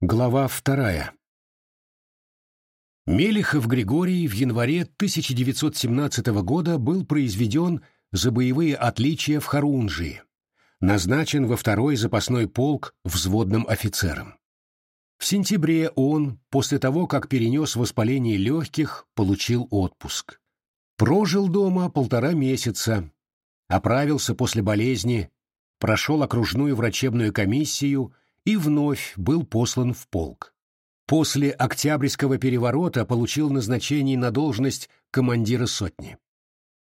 Глава вторая. Мелехов Григорий в январе 1917 года был произведен за боевые отличия в Харунжии, назначен во второй запасной полк взводным офицером. В сентябре он, после того, как перенес воспаление легких, получил отпуск. Прожил дома полтора месяца, оправился после болезни, прошел окружную врачебную комиссию и вновь был послан в полк. После Октябрьского переворота получил назначение на должность командира сотни.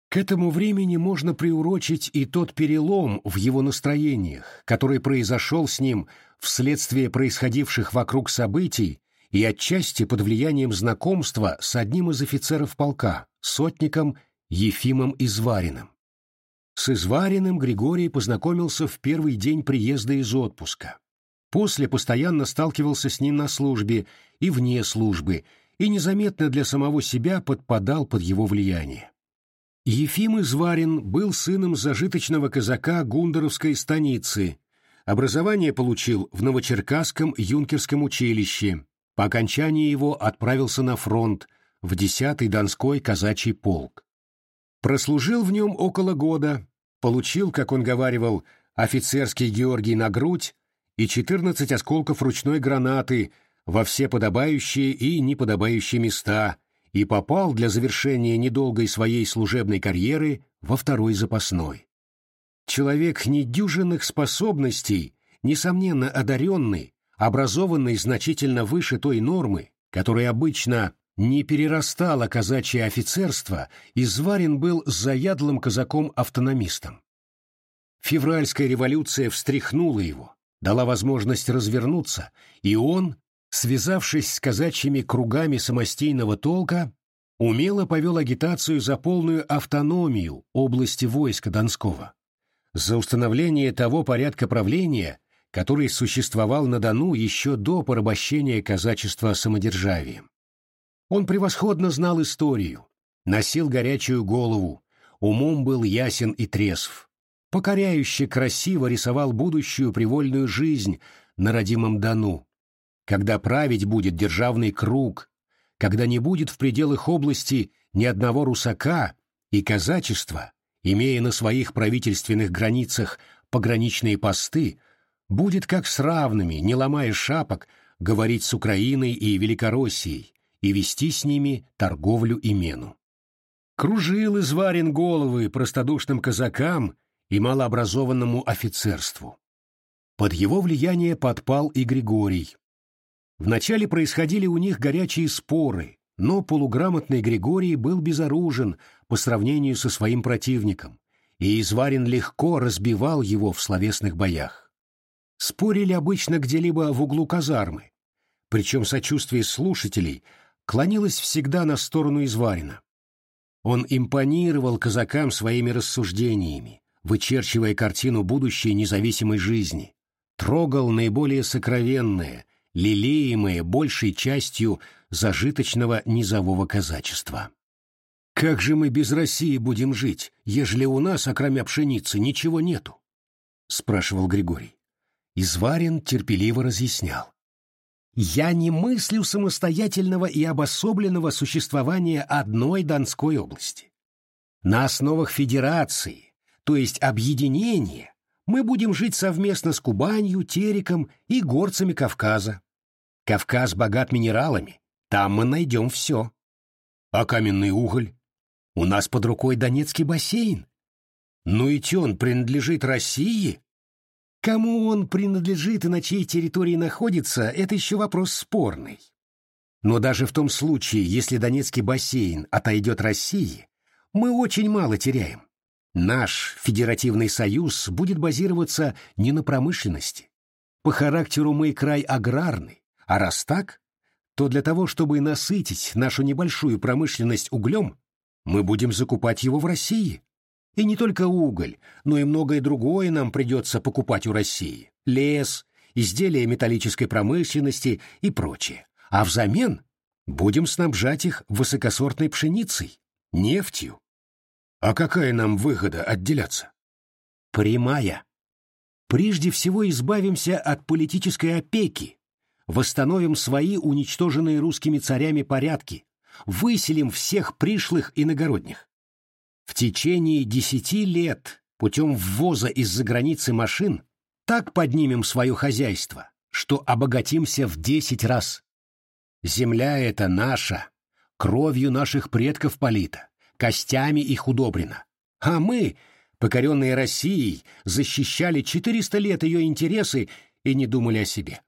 К этому времени можно приурочить и тот перелом в его настроениях, который произошел с ним вследствие происходивших вокруг событий и отчасти под влиянием знакомства с одним из офицеров полка, сотником Ефимом Извариным. С Извариным Григорий познакомился в первый день приезда из отпуска. После постоянно сталкивался с ним на службе и вне службы, и незаметно для самого себя подпадал под его влияние. Ефим Изварин был сыном зажиточного казака Гундеровской станицы. Образование получил в Новочеркасском юнкерском училище. По окончании его отправился на фронт в 10-й Донской казачий полк. Прослужил в нем около года, получил, как он говаривал, офицерский Георгий на грудь и 14 осколков ручной гранаты во все подобающие и неподобающие места – и попал для завершения недолгой своей служебной карьеры во второй запасной. Человек недюжинных способностей, несомненно одаренный, образованный значительно выше той нормы, которая обычно не перерастала казачье офицерство, Изварин был заядлым казаком-автономистом. Февральская революция встряхнула его, дала возможность развернуться, и он, связавшись с казачьими кругами самостийного толка, умело повел агитацию за полную автономию области войска Донского, за установление того порядка правления, который существовал на Дону еще до порабощения казачества самодержавием. Он превосходно знал историю, носил горячую голову, умом был ясен и трезв, покоряюще красиво рисовал будущую привольную жизнь на родимом Дону, когда править будет державный круг, когда не будет в пределах области ни одного русака и казачества, имея на своих правительственных границах пограничные посты, будет как с равными, не ломая шапок, говорить с Украиной и Великороссией и вести с ними торговлю и мену. Кружил изварен головы простодушным казакам и малообразованному офицерству. Под его влияние подпал и Григорий, Вначале происходили у них горячие споры, но полуграмотный Григорий был безоружен по сравнению со своим противником, и Изварин легко разбивал его в словесных боях. Спорили обычно где-либо в углу казармы, причем сочувствие слушателей клонилось всегда на сторону Изварина. Он импонировал казакам своими рассуждениями, вычерчивая картину будущей независимой жизни, трогал наиболее сокровенное, лелеемые большей частью зажиточного низового казачества. «Как же мы без России будем жить, ежели у нас, окромя пшеницы, ничего нету?» — спрашивал Григорий. Изварин терпеливо разъяснял. «Я не мыслю самостоятельного и обособленного существования одной Донской области. На основах федерации, то есть объединения, мы будем жить совместно с Кубанью, Тереком и горцами Кавказа. Кавказ богат минералами, там мы найдем все. А каменный уголь? У нас под рукой Донецкий бассейн. Ну и он принадлежит России? Кому он принадлежит и на чьей территории находится, это еще вопрос спорный. Но даже в том случае, если Донецкий бассейн отойдет России, мы очень мало теряем. Наш федеративный союз будет базироваться не на промышленности. По характеру мы край аграрный, а раз так, то для того, чтобы насытить нашу небольшую промышленность углем, мы будем закупать его в России. И не только уголь, но и многое другое нам придется покупать у России. Лес, изделия металлической промышленности и прочее. А взамен будем снабжать их высокосортной пшеницей, нефтью. А какая нам выгода отделяться? Прямая. Прежде всего избавимся от политической опеки, восстановим свои уничтоженные русскими царями порядки, выселим всех пришлых иногородних. В течение десяти лет путем ввоза из-за границы машин так поднимем свое хозяйство, что обогатимся в десять раз. Земля эта наша, кровью наших предков полита, костями их удобрена. А мы, покоренные Россией, защищали 400 лет ее интересы и не думали о себе.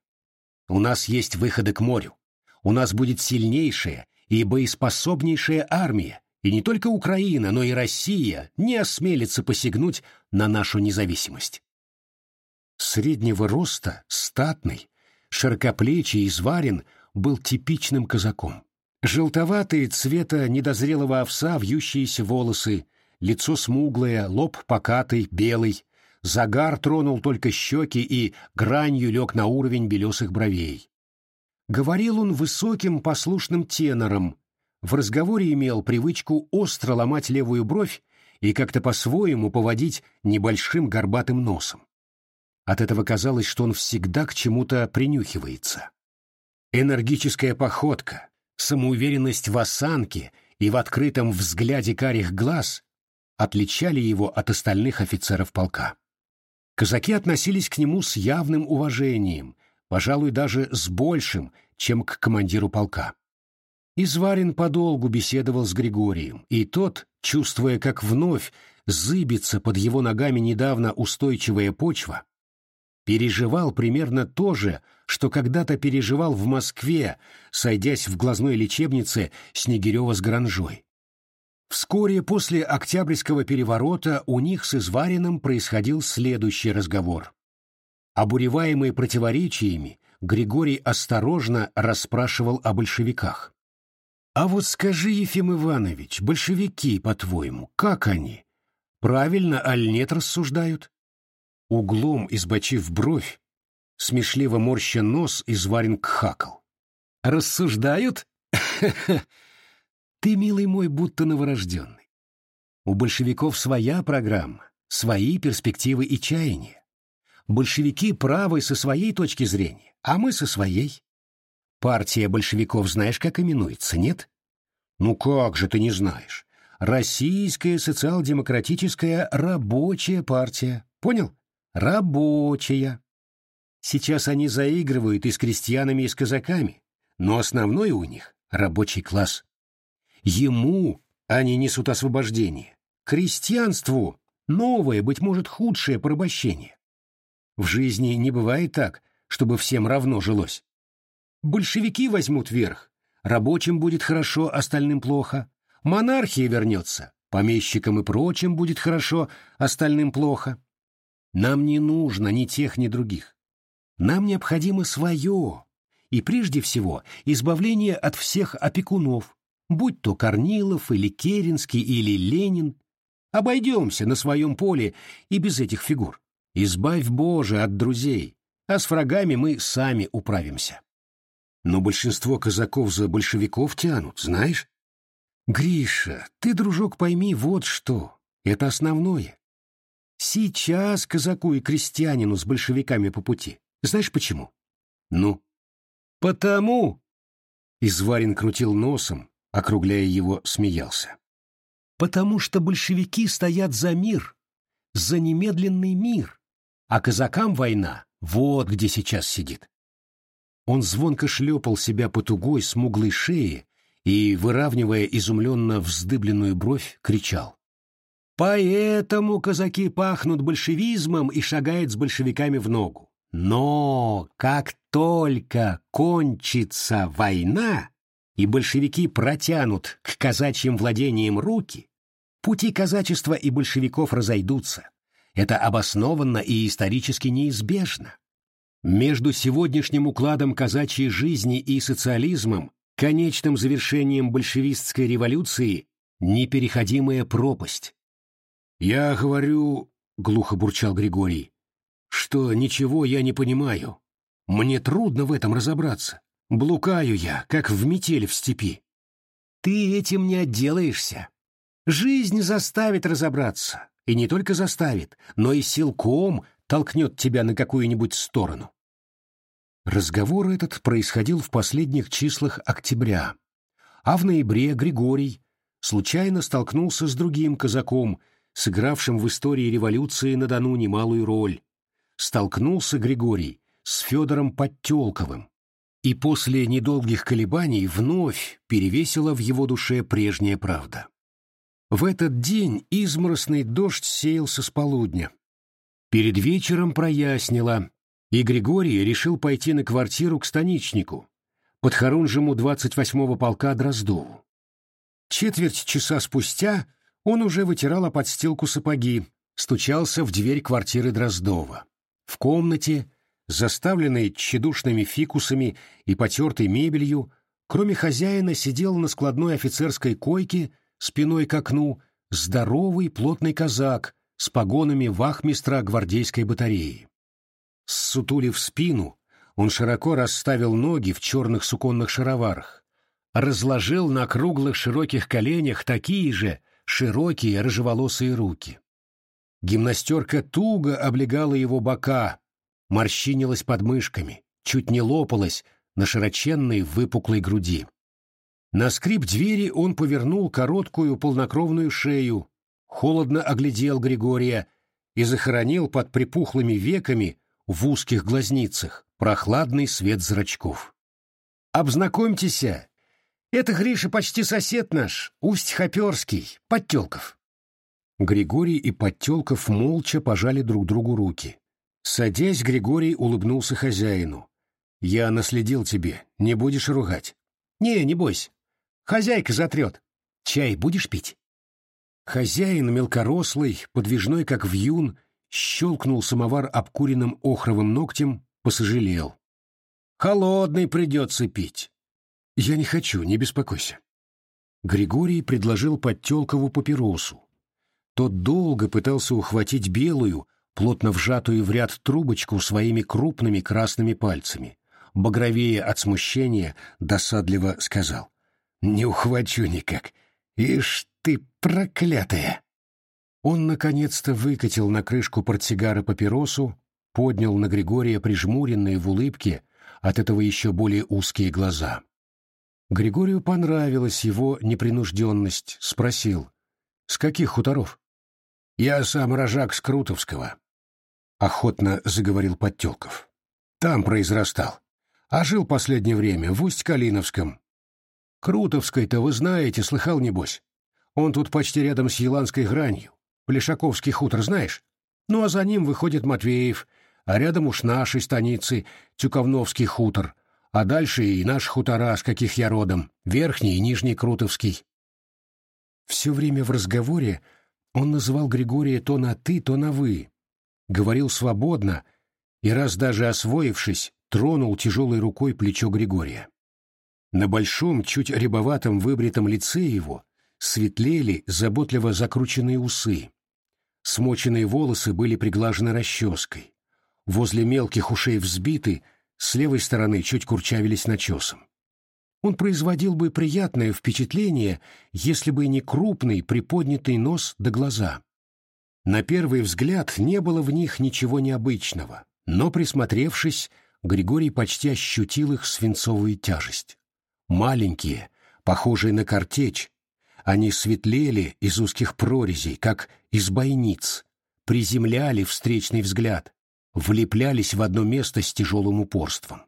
У нас есть выходы к морю. У нас будет сильнейшая и боеспособнейшая армия, и не только Украина, но и Россия не осмелится посягнуть на нашу независимость. Среднего роста, статный, широкоплечий изварен, был типичным казаком. Желтоватые цвета недозрелого овса вьющиеся волосы, лицо смуглое, лоб покатый, белый, загар тронул только щеки и гранью лег на уровень белесых бровей. Говорил он высоким послушным тенором, в разговоре имел привычку остро ломать левую бровь и как-то по-своему поводить небольшим горбатым носом. От этого казалось, что он всегда к чему-то принюхивается. Энергическая походка, самоуверенность в осанке и в открытом взгляде карих глаз отличали его от остальных офицеров полка. Казаки относились к нему с явным уважением, пожалуй, даже с большим, чем к командиру полка. Изварин подолгу беседовал с Григорием, и тот, чувствуя, как вновь зыбится под его ногами недавно устойчивая почва, переживал примерно то же, что когда-то переживал в Москве, сойдясь в глазной лечебнице Снегирева с Гранжой. Вскоре после Октябрьского переворота у них с Извариным происходил следующий разговор. Обуреваемый противоречиями, Григорий осторожно расспрашивал о большевиках. «А вот скажи, Ефим Иванович, большевики, по-твоему, как они? Правильно, аль нет рассуждают?» Углом избочив бровь, смешливо морща нос, изварен кхакал. «Рассуждают? Ты, милый мой, будто новорожденный. У большевиков своя программа, свои перспективы и чаяния. Большевики правы со своей точки зрения, а мы со своей. Партия большевиков знаешь, как именуется, нет? Ну как же ты не знаешь? Российская социал-демократическая рабочая партия. Понял? Рабочая. Сейчас они заигрывают и с крестьянами, и с казаками, но основной у них — рабочий класс. Ему они несут освобождение. Крестьянству — новое, быть может, худшее порабощение. В жизни не бывает так, чтобы всем равно жилось. Большевики возьмут верх, рабочим будет хорошо, остальным плохо. Монархия вернется, помещикам и прочим будет хорошо, остальным плохо. Нам не нужно ни тех, ни других. Нам необходимо свое, и прежде всего избавление от всех опекунов, будь то Корнилов или Керенский или Ленин. Обойдемся на своем поле и без этих фигур. Избавь, Боже, от друзей, а с врагами мы сами управимся. Но большинство казаков за большевиков тянут, знаешь? Гриша, ты, дружок, пойми вот что. Это основное. Сейчас казаку и крестьянину с большевиками по пути. Знаешь почему? Ну? Потому... Изварин крутил носом, округляя его, смеялся. Потому что большевики стоят за мир, за немедленный мир, а казакам война вот где сейчас сидит. Он звонко шлепал себя по тугой, смуглой шее и, выравнивая изумленно вздыбленную бровь, кричал. «Поэтому казаки пахнут большевизмом и шагают с большевиками в ногу. Но как только кончится война, и большевики протянут к казачьим владениям руки, пути казачества и большевиков разойдутся. Это обоснованно и исторически неизбежно. Между сегодняшним укладом казачьей жизни и социализмом, конечным завершением большевистской революции, непереходимая пропасть. «Я говорю», — глухо бурчал Григорий, — «что ничего я не понимаю. Мне трудно в этом разобраться. Блукаю я, как в метель в степи». «Ты этим не отделаешься. Жизнь заставит разобраться, и не только заставит, но и силком толкнет тебя на какую-нибудь сторону. Разговор этот происходил в последних числах октября, а в ноябре Григорий случайно столкнулся с другим казаком, сыгравшим в истории революции на Дону немалую роль. Столкнулся Григорий с Федором Подтелковым, и после недолгих колебаний вновь перевесила в его душе прежняя правда. В этот день изморосный дождь сеялся с полудня. Перед вечером прояснило, и Григорий решил пойти на квартиру к станичнику, подхорунжему 28-го полка Дроздову. Четверть часа спустя он уже вытирал о подстилку сапоги, стучался в дверь квартиры Дроздова. В комнате, заставленной тщедушными фикусами и потертой мебелью, кроме хозяина сидел на складной офицерской койке спиной к окну здоровый плотный казак с погонами вахмистра гвардейской батареи. Ссутулив спину, он широко расставил ноги в черных суконных шароварах, разложил на круглых широких коленях такие же широкие рыжеволосые руки. Гимнастерка туго облегала его бока, морщинилась под мышками, чуть не лопалась на широченной выпуклой груди. На скрип двери он повернул короткую полнокровную шею, холодно оглядел Григория и захоронил под припухлыми веками в узких глазницах прохладный свет зрачков. «Обзнакомьтесь, это Гриша почти сосед наш, Усть-Хоперский, Подтелков». Григорий и Подтелков молча пожали друг другу руки. Садясь, Григорий улыбнулся хозяину. «Я наследил тебе, не будешь ругать?» «Не, не бойся. Хозяйка затрет. Чай будешь пить?» Хозяин, мелкорослый, подвижной как вьюн, щелкнул самовар обкуренным охровым ногтем, посожалел. «Холодный придется пить». «Я не хочу, не беспокойся». Григорий предложил Подтелкову папиросу. Тот долго пытался ухватить белую, плотно вжатую в ряд трубочку своими крупными красными пальцами. Багровее от смущения досадливо сказал. «Не ухвачу никак. Ишь ты, проклятая!» Он наконец-то выкатил на крышку портсигара папиросу, поднял на Григория прижмуренные в улыбке от этого еще более узкие глаза. Григорию понравилась его непринужденность, спросил, «С каких хуторов?» «Я сам рожак с Крутовского», — охотно заговорил Подтелков. «Там произрастал, а жил последнее время в Усть-Калиновском. Крутовской-то вы знаете, слыхал, небось? Он тут почти рядом с Еланской гранью. Плешаковский хутор знаешь? Ну а за ним выходит Матвеев, а рядом уж наши станицы, Тюковновский хутор, а дальше и наш хутора, с каких я родом, Верхний и Нижний Крутовский. Все время в разговоре он называл Григория то на «ты», то на «вы», говорил свободно и, раз даже освоившись, тронул тяжелой рукой плечо Григория. На большом, чуть рябоватом выбритом лице его светлели заботливо закрученные усы. Смоченные волосы были приглажены расческой. Возле мелких ушей взбиты, с левой стороны чуть курчавились начесом. Он производил бы приятное впечатление, если бы не крупный приподнятый нос до глаза. На первый взгляд не было в них ничего необычного, но, присмотревшись, Григорий почти ощутил их свинцовую тяжесть. Маленькие, похожие на картечь, они светлели из узких прорезей, как из бойниц, приземляли встречный взгляд, влеплялись в одно место с тяжелым упорством.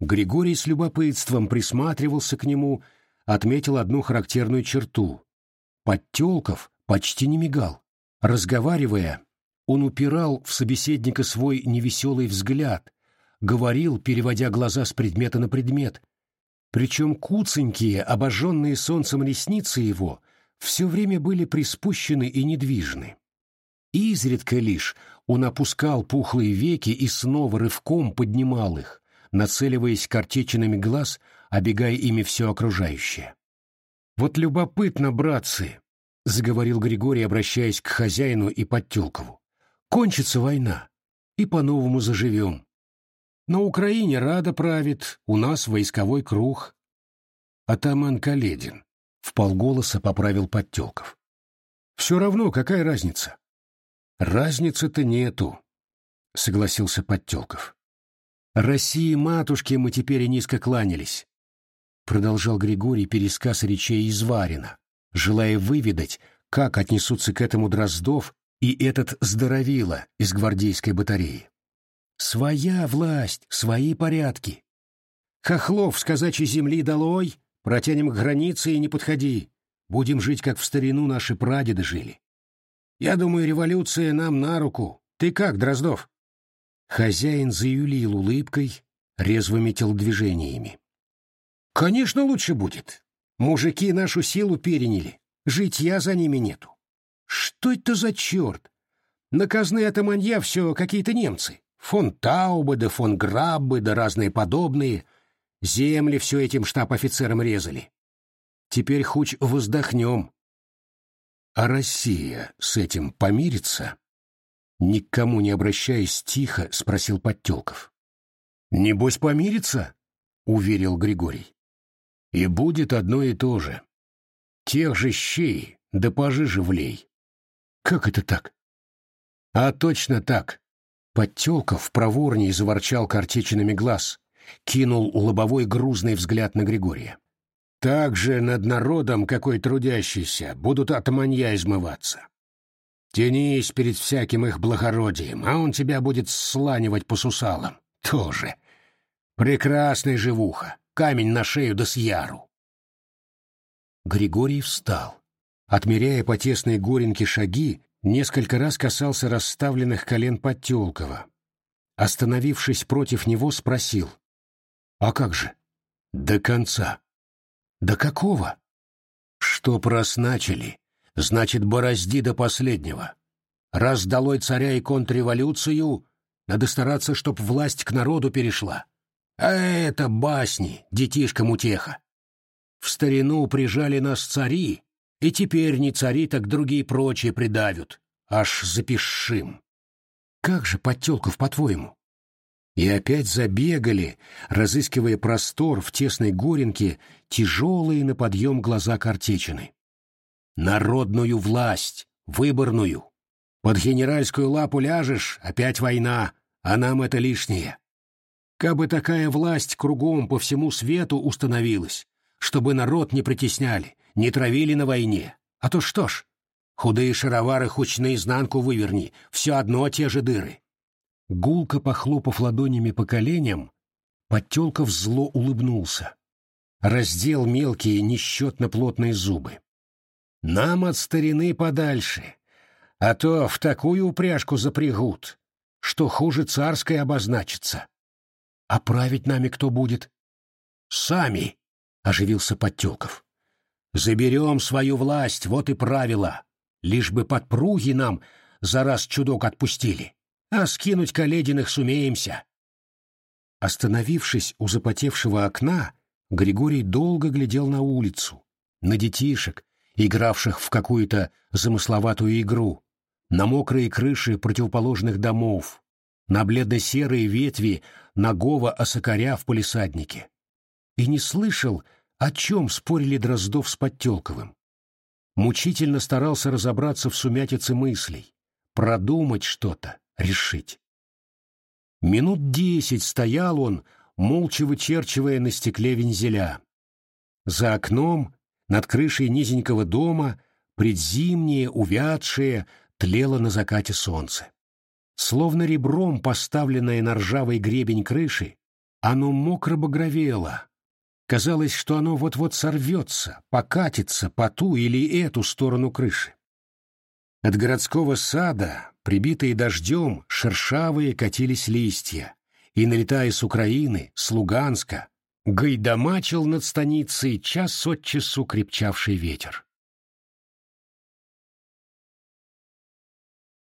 Григорий с любопытством присматривался к нему, отметил одну характерную черту. Подтелков почти не мигал. Разговаривая, он упирал в собеседника свой невеселый взгляд, говорил, переводя глаза с предмета на предмет, причем куценькие, обожженные солнцем ресницы его все время были приспущены и недвижны. Изредка лишь он опускал пухлые веки и снова рывком поднимал их, нацеливаясь картечинами глаз, обегая ими все окружающее. «Вот любопытно, братцы», — заговорил Григорий, обращаясь к хозяину и Подтелкову, — «кончится война, и по-новому заживем. На Украине Рада правит, у нас войсковой круг. Атаман Каледин. В полголоса поправил Подтелков. Все равно, какая разница? Разницы-то нету, согласился Подтелков. России матушке мы теперь и низко кланялись, продолжал Григорий пересказ речей из Варина, желая выведать, как отнесутся к этому Дроздов и этот здоровило из гвардейской батареи. Своя власть, свои порядки. Хохлов с казачьей земли долой, протянем к границе и не подходи. Будем жить, как в старину наши прадеды жили. Я думаю, революция нам на руку. Ты как, Дроздов? Хозяин заюлил улыбкой, резвыми телодвижениями. Конечно, лучше будет. Мужики нашу силу переняли. Житья за ними нету. Что это за черт? Наказные атаманья все какие-то немцы. Фон Таубе да фон Граббы да разные подобные. Земли все этим штаб-офицерам резали. Теперь хуч воздохнем. А Россия с этим помирится? Никому не обращаясь тихо, спросил Подтелков. «Небось помирится?» — уверил Григорий. «И будет одно и то же. Тех же щей, да пожиже влей. Как это так? А точно так. Подтелков проворней заворчал картечинами глаз, кинул лобовой грузный взгляд на Григория. Так же над народом, какой трудящийся, будут атаманья измываться. Тянись перед всяким их благородием, а он тебя будет сланивать по сусалам. Тоже. Прекрасный живуха, камень на шею да с яру. Григорий встал. Отмеряя по тесной горенке шаги, несколько раз касался расставленных колен Подтелкова. Остановившись против него, спросил. «А как же?» «До конца». «До какого?» «Что раз начали, значит, борозди до последнего. Раз долой царя и контрреволюцию, надо стараться, чтоб власть к народу перешла. А это басни, детишкам утеха. В старину прижали нас цари, и теперь не цари, так другие прочие придавят. Аж запишим. Как же, Подтелков, по-твоему? И опять забегали, разыскивая простор в тесной горенке, тяжелые на подъем глаза картечины. Народную власть, выборную. Под генеральскую лапу ляжешь, опять война, а нам это лишнее. Кабы такая власть кругом по всему свету установилась, чтобы народ не притесняли, не травили на войне. А то что ж, худые шаровары хоть наизнанку выверни, все одно те же дыры. Гулко похлопав ладонями по коленям, Подтелков зло улыбнулся. Раздел мелкие, несчетно плотные зубы. Нам от старины подальше, а то в такую упряжку запрягут, что хуже царской обозначится. А править нами кто будет? Сами, — оживился Подтелков. Заберем свою власть, вот и правило. Лишь бы подпруги нам за раз чудок отпустили, а скинуть Калединых сумеемся. Остановившись у запотевшего окна, Григорий долго глядел на улицу, на детишек, игравших в какую-то замысловатую игру, на мокрые крыши противоположных домов, на бледно-серые ветви нагого осокаря в полисаднике. И не слышал, о чем спорили Дроздов с Подтелковым. Мучительно старался разобраться в сумятице мыслей, продумать что-то, решить. Минут десять стоял он, молча вычерчивая на стекле вензеля. За окном, над крышей низенького дома, предзимнее, увядшее, тлело на закате солнце. Словно ребром поставленное на ржавый гребень крыши, оно мокро багровело, Казалось, что оно вот-вот сорвется, покатится по ту или эту сторону крыши. От городского сада, прибитые дождем, шершавые катились листья, и, налетая с Украины, с Луганска, гайдамачил над станицей час от часу крепчавший ветер.